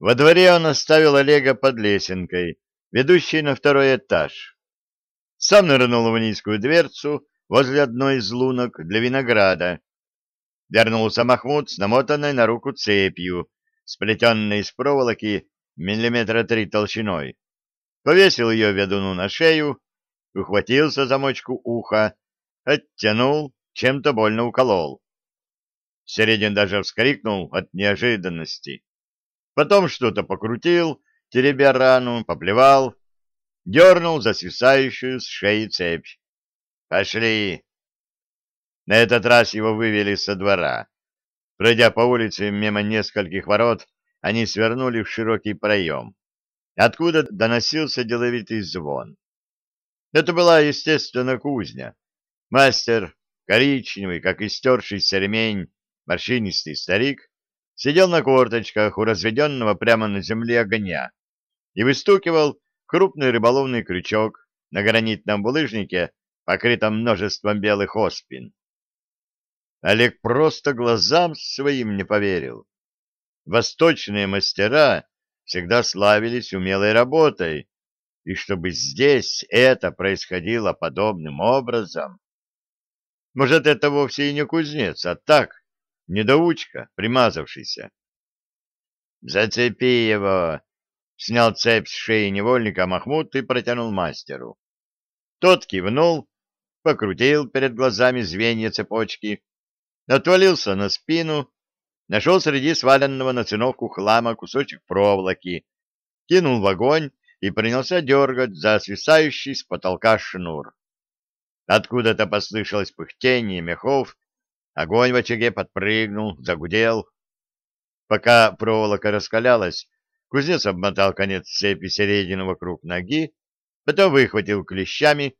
Во дворе он оставил Олега под лесенкой, ведущей на второй этаж. Сам нырнул в низкую дверцу возле одной из лунок для винограда. Вернулся Махмуд с намотанной на руку цепью, сплетенной из проволоки миллиметра три толщиной. Повесил ее ведуну на шею, ухватился за мочку уха, оттянул, чем-то больно уколол. Середин даже вскрикнул от неожиданности. Потом что-то покрутил, теребя рану, поплевал, дернул за свисающую с шеи цепь. «Пошли!» На этот раз его вывели со двора. Пройдя по улице мимо нескольких ворот, они свернули в широкий проем, откуда доносился деловитый звон. Это была, естественно, кузня. Мастер, коричневый, как истершийся ремень, морщинистый старик, сидел на корточках у разведенного прямо на земле огня и выстукивал крупный рыболовный крючок на гранитном булыжнике, покрытом множеством белых оспин. Олег просто глазам своим не поверил. Восточные мастера всегда славились умелой работой, и чтобы здесь это происходило подобным образом. Может, это вовсе и не кузнец, а так, недоучка, примазавшийся. «Зацепи его!» — снял цепь с шеи невольника Махмуд и протянул мастеру. Тот кивнул, покрутил перед глазами звенья цепочки, отвалился на спину, нашел среди сваленного на циновку хлама кусочек проволоки, кинул в огонь и принялся дергать за свисающий с потолка шнур. Откуда-то послышалось пыхтение мехов Огонь в очаге подпрыгнул, загудел. Пока проволока раскалялась, кузнец обмотал конец цепи середину вокруг ноги, потом выхватил клещами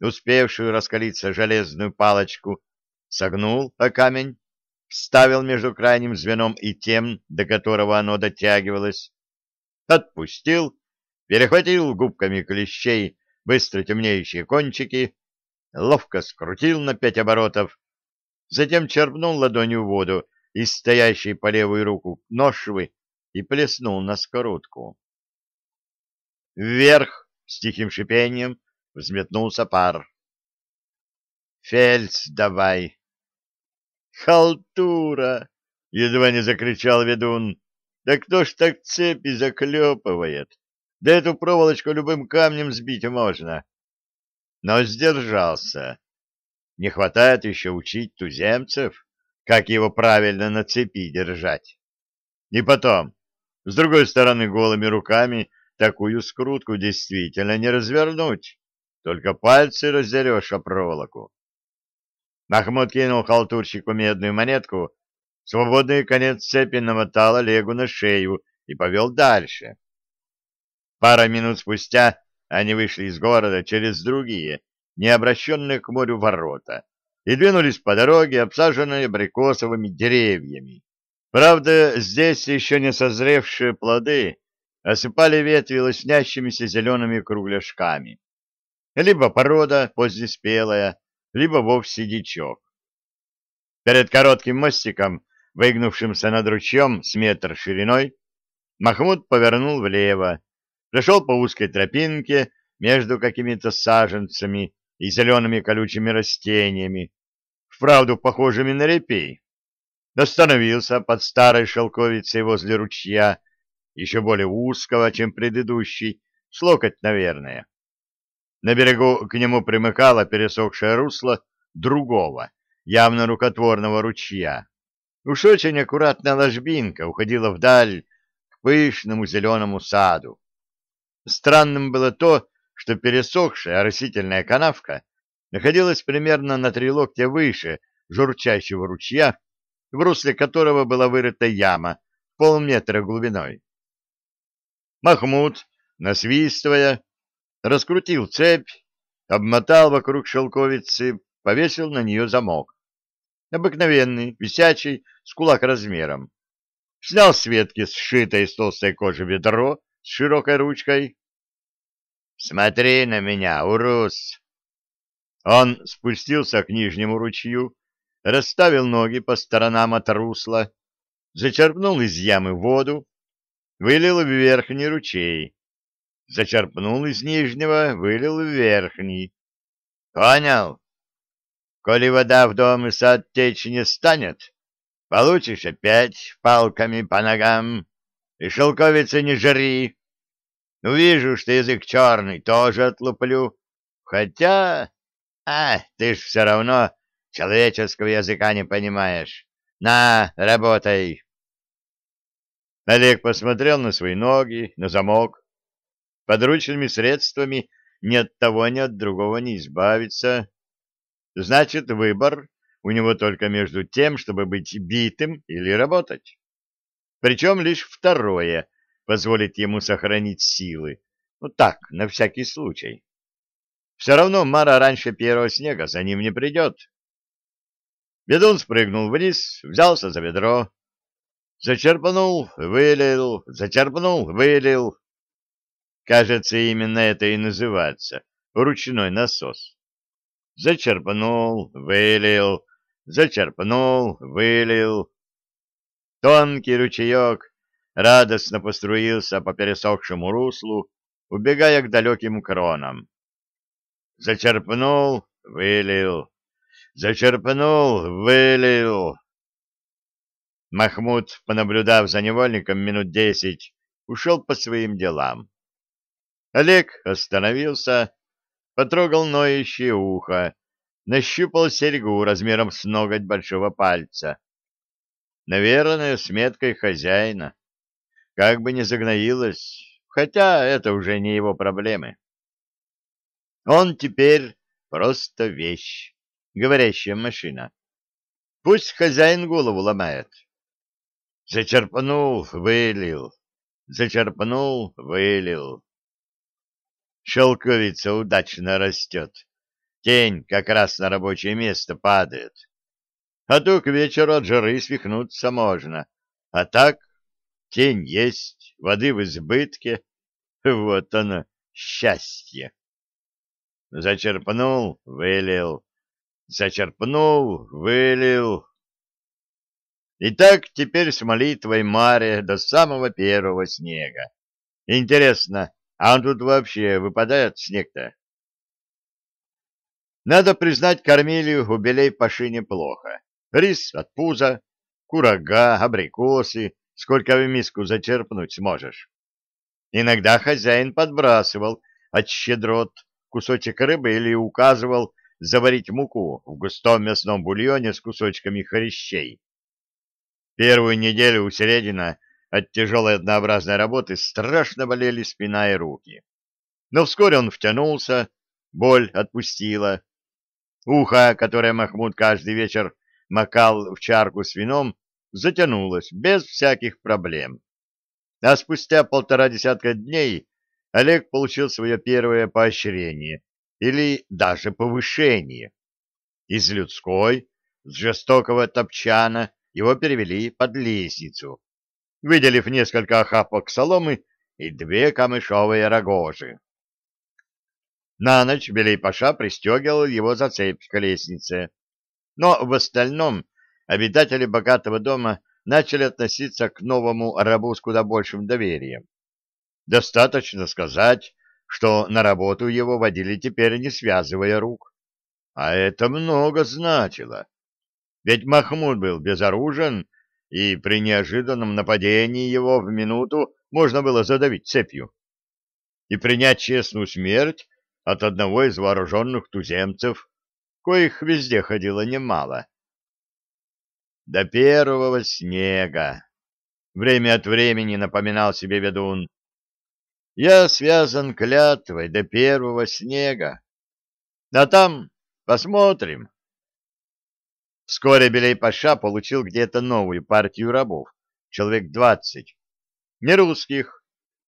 успевшую раскалиться железную палочку, согнул о камень, вставил между крайним звеном и тем, до которого оно дотягивалось, отпустил, перехватил губками клещей быстро темнеющие кончики, ловко скрутил на пять оборотов, затем черпнул ладонью воду из стоящей по левую руку ношвы и плеснул на скоротку. Вверх с тихим шипением взметнулся пар. «Фельдс давай!» «Халтура!» — едва не закричал ведун. «Да кто ж так цепи заклепывает? Да эту проволочку любым камнем сбить можно!» Но сдержался. Не хватает еще учить туземцев, как его правильно на цепи держать. И потом, с другой стороны, голыми руками такую скрутку действительно не развернуть, только пальцы раздерешь о проволоку. Махмуд кинул халтурщику медную монетку, свободный конец цепи намотал Олегу на шею и повел дальше. Пара минут спустя они вышли из города через другие, не обращенные к морю ворота, и двинулись по дороге, обсаженной абрикосовыми деревьями. Правда, здесь еще не созревшие плоды осыпали ветви лоснящимися зелеными кругляшками. Либо порода позднеспелая, либо вовсе дичок. Перед коротким мостиком, выгнувшимся над ручьем с метр шириной, Махмуд повернул влево, прошел по узкой тропинке между какими-то саженцами и зелеными колючими растениями, вправду похожими на репей. Остановился под старой шелковицей возле ручья, еще более узкого, чем предыдущий, с локоть, наверное. На берегу к нему примыкало пересохшее русло другого, явно рукотворного ручья. Уж очень аккуратная ложбинка уходила вдаль к пышному зеленому саду. Странным было то, что пересохшая растительная канавка находилась примерно на три локтя выше журчащего ручья, в русле которого была вырыта яма полметра глубиной. Махмуд, насвистывая, раскрутил цепь, обмотал вокруг шелковицы, повесил на нее замок. Обыкновенный, висячий, с кулак размером. Снял с ветки сшитое из толстой кожи ведро с широкой ручкой, Смотри на меня, урус! Он спустился к нижнему ручью, расставил ноги по сторонам от русла, зачерпнул из ямы воду, вылил в верхний ручей. Зачерпнул из нижнего, вылил в верхний. Понял? Коли вода в дом и сад течь не станет, получишь опять палками по ногам, и шелковицы не жри. Увижу, что язык черный, тоже отлуплю. Хотя... А, ты ж все равно человеческого языка не понимаешь. На, работай. Олег посмотрел на свои ноги, на замок. Подручными средствами ни от того, ни от другого не избавиться. Значит, выбор у него только между тем, чтобы быть битым или работать. Причем лишь второе позволит ему сохранить силы. Ну так, на всякий случай. Все равно Мара раньше первого снега за ним не придет. Ведун спрыгнул вниз, взялся за ведро. Зачерпнул, вылил, зачерпнул, вылил. Кажется, именно это и называется ручной насос. Зачерпнул, вылил, зачерпнул, вылил. Тонкий ручеек радостно поструился по пересохшему руслу, убегая к далеким кронам. Зачерпнул, вылил, зачерпнул, вылил. Махмуд, понаблюдав за невольником минут десять, ушел по своим делам. Олег остановился, потрогал ноющее ухо, нащупал серьгу размером с ноготь большого пальца. Наверное, с меткой хозяина. Как бы ни загноилась, хотя это уже не его проблемы. Он теперь просто вещь, говорящая машина. Пусть хозяин голову ломает. Зачерпнул, вылил, зачерпнул, вылил. Шелковица удачно растет. Тень как раз на рабочее место падает. А то к вечеру от жары свихнуться можно. А так тень есть, воды в избытке. Вот оно, счастье. Зачерпнул, вылил. Зачерпнул, вылил. И так теперь с молитвой Маре до самого первого снега. Интересно, а он тут вообще выпадает снег-то? Надо признать, кормили у белей паши неплохо. Рис от пуза, курага, абрикосы, сколько в миску зачерпнуть сможешь. Иногда хозяин подбрасывал от щедрот кусочек рыбы или указывал заварить муку в густом мясном бульоне с кусочками хрящей. Первую неделю у Середина от тяжелой однообразной работы страшно болели спина и руки. Но вскоре он втянулся, боль отпустила. Ухо, которое Махмуд каждый вечер макал в чарку с вином, затянулось без всяких проблем. А спустя полтора десятка дней Олег получил свое первое поощрение или даже повышение. Из людской, с жестокого топчана его перевели под лестницу, выделив несколько охапок соломы и две камышовые рогожи. На ночь Белей-Паша пристегивал его за цепь к лестнице, но в остальном обитатели богатого дома начали относиться к новому рабу с куда большим доверием. Достаточно сказать, что на работу его водили теперь не связывая рук. А это много значило. Ведь Махмуд был безоружен, и при неожиданном нападении его в минуту можно было задавить цепью и принять честную смерть от одного из вооруженных туземцев, коих везде ходило немало. До первого снега. Время от времени напоминал себе ведун. Я связан клятвой до первого снега. А там посмотрим. Вскоре Белей-Паша получил где-то новую партию рабов, человек двадцать. Не русских,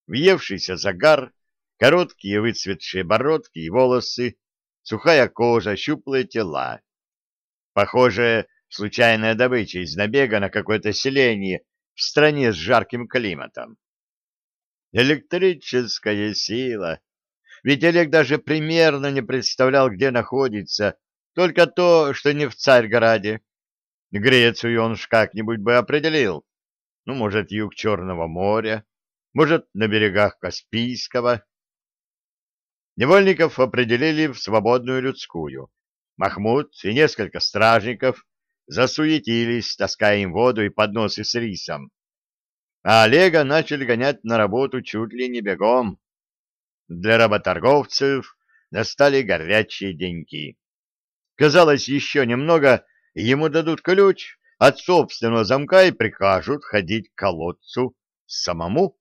въевшийся загар, короткие выцветшие бородки и волосы, сухая кожа, щуплые тела. Похоже, случайная добыча из набега на какое-то селение в стране с жарким климатом. Электрическая сила. Ведь Олег даже примерно не представлял, где находится, только то, что не в Царьграде. Грецию он ж как-нибудь бы определил. Ну, может, юг Черного моря. может, на берегах Каспийского. Невольников определили в свободную людскую. Махмуд и несколько стражников засуетились, таская им воду и подносы с рисом. А Олега начали гонять на работу чуть ли не бегом. Для работорговцев настали горячие деньги. Казалось, еще немного, ему дадут ключ от собственного замка и прикажут ходить к колодцу самому.